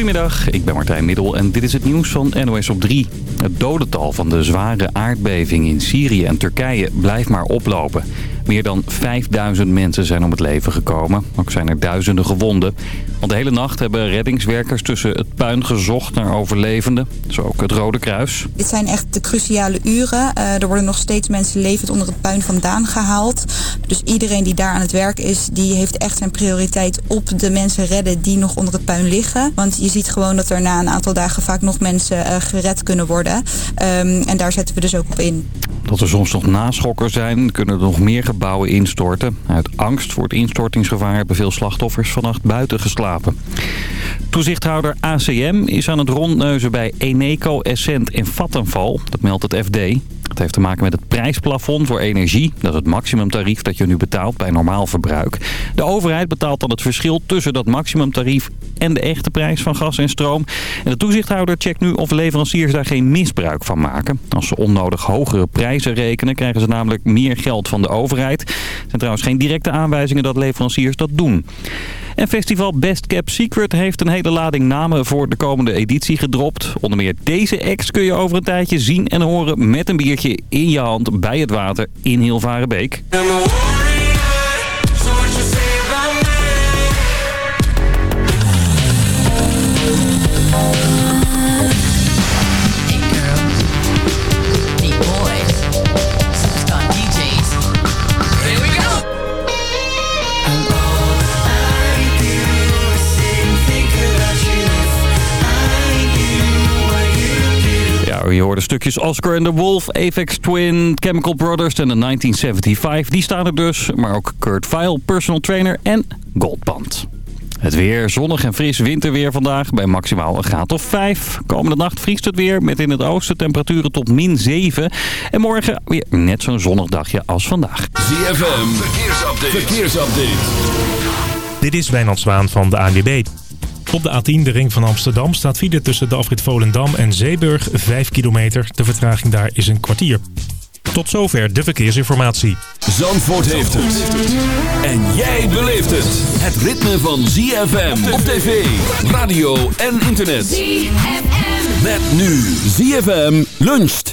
Goedemiddag, ik ben Martijn Middel en dit is het nieuws van NOS op 3. Het dodental van de zware aardbeving in Syrië en Turkije blijft maar oplopen. Meer dan 5000 mensen zijn om het leven gekomen. Ook zijn er duizenden gewonden. Want de hele nacht hebben reddingswerkers tussen het puin gezocht naar overlevenden. Zo ook het Rode Kruis. Dit zijn echt de cruciale uren. Uh, er worden nog steeds mensen levend onder het puin vandaan gehaald. Dus iedereen die daar aan het werk is, die heeft echt zijn prioriteit op de mensen redden die nog onder het puin liggen. Want je ziet gewoon dat er na een aantal dagen vaak nog mensen uh, gered kunnen worden. Um, en daar zetten we dus ook op in. Dat er soms nog naschokken zijn, kunnen er nog meer gebouwen instorten. Uit angst voor het instortingsgevaar hebben veel slachtoffers vannacht buiten geslapen. Toezichthouder ACM is aan het rondneuzen bij Eneco, Essent en Vattenval. Dat meldt het FD. Het heeft te maken met het prijsplafond voor energie. Dat is het maximumtarief dat je nu betaalt bij normaal verbruik. De overheid betaalt dan het verschil tussen dat maximumtarief en de echte prijs van gas en stroom. En de toezichthouder checkt nu of leveranciers daar geen misbruik van maken. Als ze onnodig hogere prijzen rekenen, krijgen ze namelijk meer geld van de overheid. Er zijn trouwens geen directe aanwijzingen dat leveranciers dat doen. En festival Best Kept Secret heeft een hele lading namen voor de komende editie gedropt. Onder meer deze ex kun je over een tijdje zien en horen met een biertje in je hand bij het water in Hilvarenbeek. Je hoorde stukjes Oscar and the Wolf, Apex Twin, Chemical Brothers en de 1975. Die staan er dus, maar ook Kurt Vile, personal trainer en Goldband. Het weer, zonnig en fris winterweer vandaag bij maximaal een graad of 5. Komende nacht vriest het weer met in het oosten temperaturen tot min 7. En morgen weer net zo'n zonnig dagje als vandaag. ZFM, verkeersupdate. verkeersupdate. Dit is Wijnand Zwaan van de ANWB. Op de A10, de ring van Amsterdam, staat file tussen de afrit Volendam en Zeeburg 5 kilometer. De vertraging daar is een kwartier. Tot zover de verkeersinformatie. Zandvoort heeft het. En jij beleeft het. Het ritme van ZFM op tv, radio en internet. ZFM. Met nu ZFM luncht.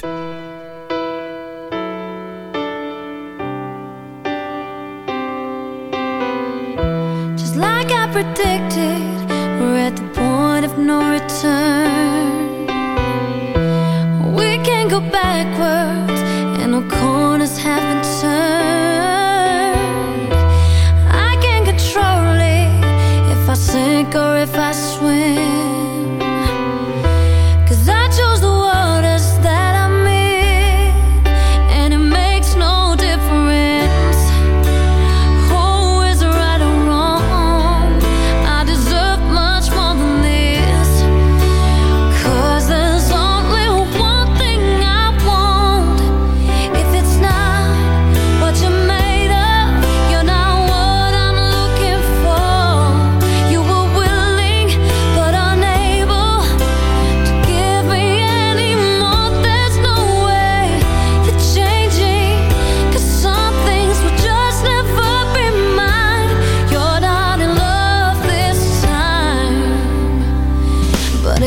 Just like I predicted. Point of no return. We can't go backwards And no corners haven't turned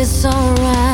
for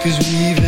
Cause I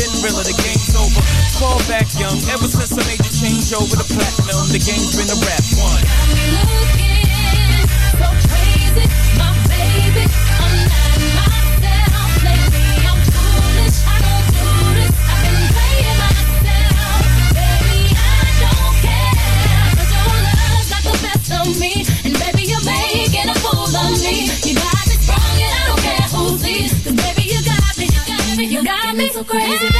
been realer, the game's over. Fall back young, ever since I made the change over the platinum, the game's been a rap one. Got me looking so crazy. It's so crazy.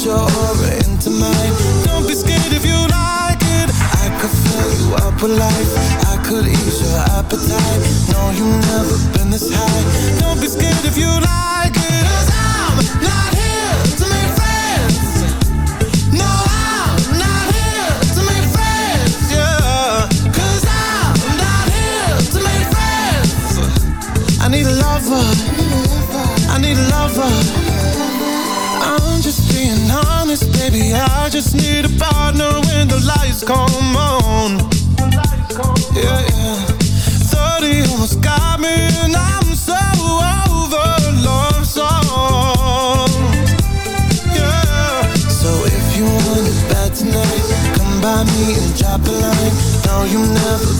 Cause your aura into mine. Don't be scared if you like it. I could fill you up with life. I could ease your appetite. No, you've never been this high. Don't be scared if you like it. I just need a partner when the lights come on. Yeah, yeah. 30 almost got me, and I'm so over love songs. Yeah. So if you want bad tonight, come by me and drop a line. No, you never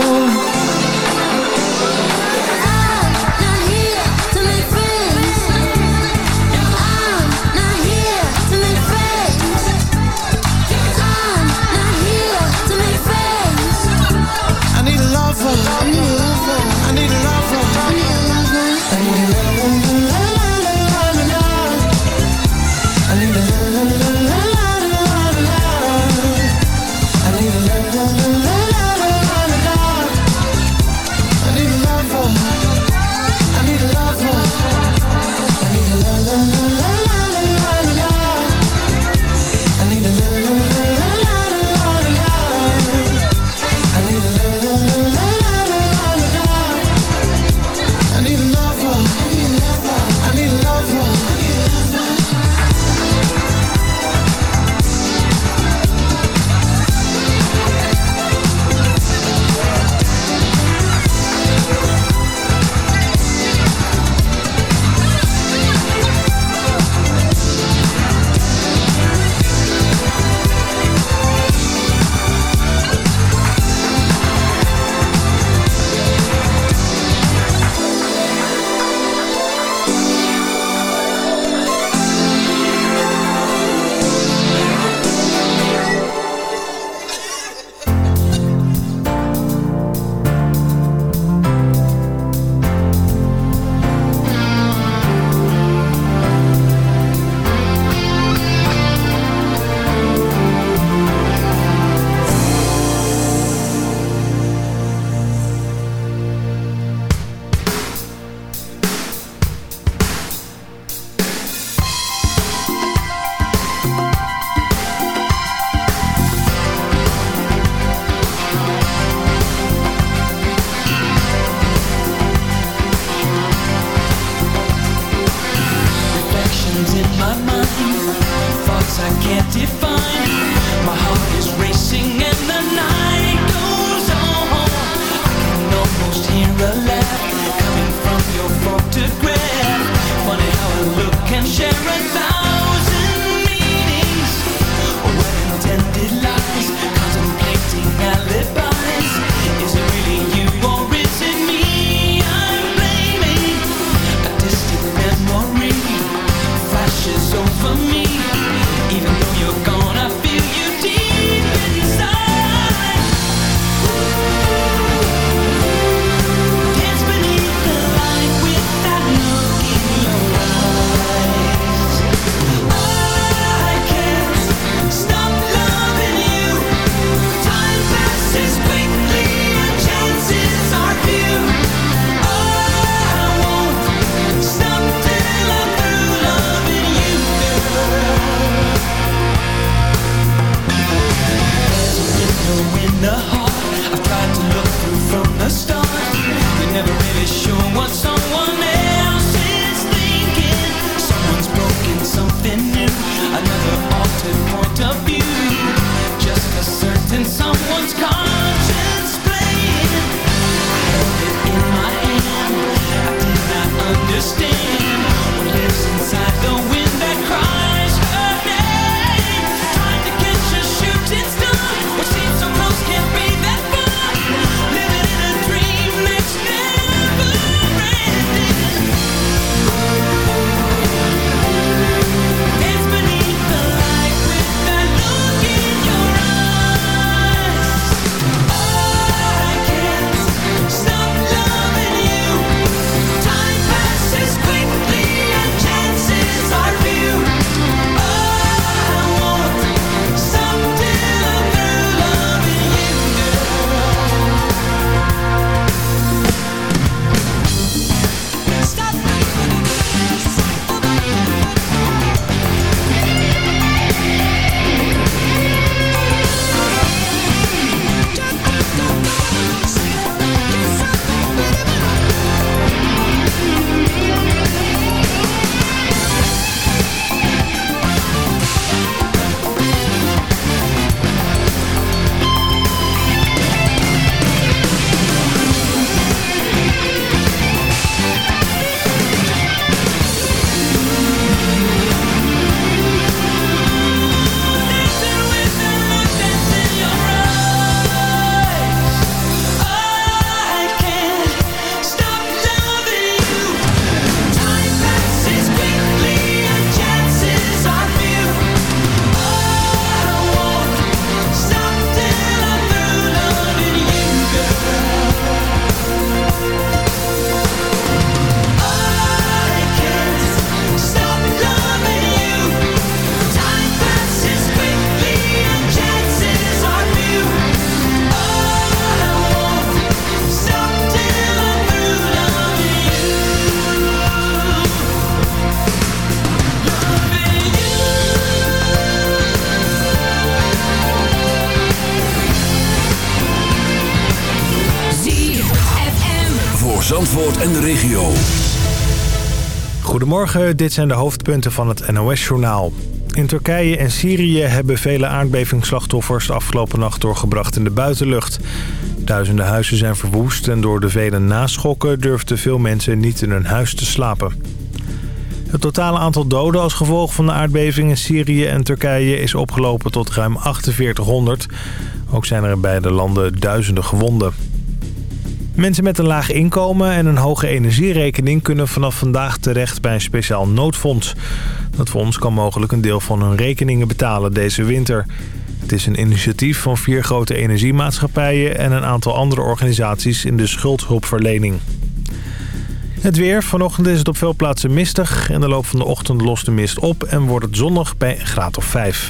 En de regio. Goedemorgen, dit zijn de hoofdpunten van het NOS-journaal. In Turkije en Syrië hebben vele aardbevingsslachtoffers de afgelopen nacht doorgebracht in de buitenlucht. Duizenden huizen zijn verwoest en door de vele naschokken durfden veel mensen niet in hun huis te slapen. Het totale aantal doden als gevolg van de aardbeving in Syrië en Turkije is opgelopen tot ruim 4800. Ook zijn er in beide landen duizenden gewonden. Mensen met een laag inkomen en een hoge energierekening kunnen vanaf vandaag terecht bij een speciaal noodfonds. Dat fonds kan mogelijk een deel van hun rekeningen betalen deze winter. Het is een initiatief van vier grote energiemaatschappijen en een aantal andere organisaties in de schuldhulpverlening. Het weer. Vanochtend is het op veel plaatsen mistig. In de loop van de ochtend lost de mist op en wordt het zonnig bij een graad of 5.